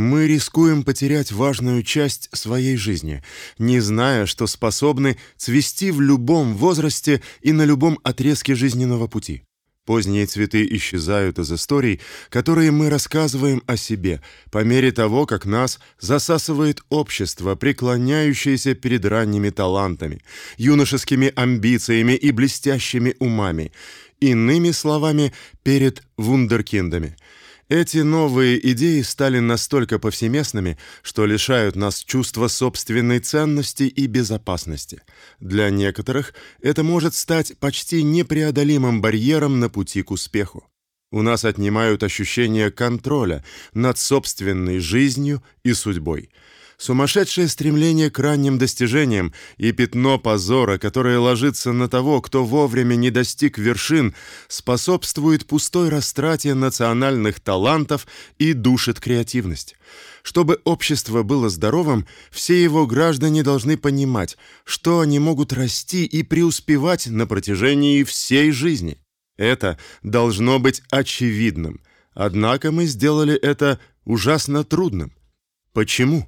мы рискуем потерять важную часть своей жизни, не зная, что способны цвести в любом возрасте и на любом отрезке жизненного пути. Поздние цветы исчезают из историй, которые мы рассказываем о себе, по мере того, как нас засасывает общество, преклоняющееся перед ранними талантами, юношескими амбициями и блестящими умами, иными словами, перед вундеркиндами. Эти новые идеи стали настолько повсеместными, что лишают нас чувства собственной ценности и безопасности. Для некоторых это может стать почти непреодолимым барьером на пути к успеху. У нас отнимают ощущение контроля над собственной жизнью и судьбой. Сумасшедшее стремление к ранним достижениям и пятно позора, которое ложится на того, кто вовремя не достиг вершин, способствует пустой растрате национальных талантов и душит креативность. Чтобы общество было здоровым, все его граждане должны понимать, что они могут расти и преуспевать на протяжении всей жизни. Это должно быть очевидным. Однако мы сделали это ужасно трудным. Почему?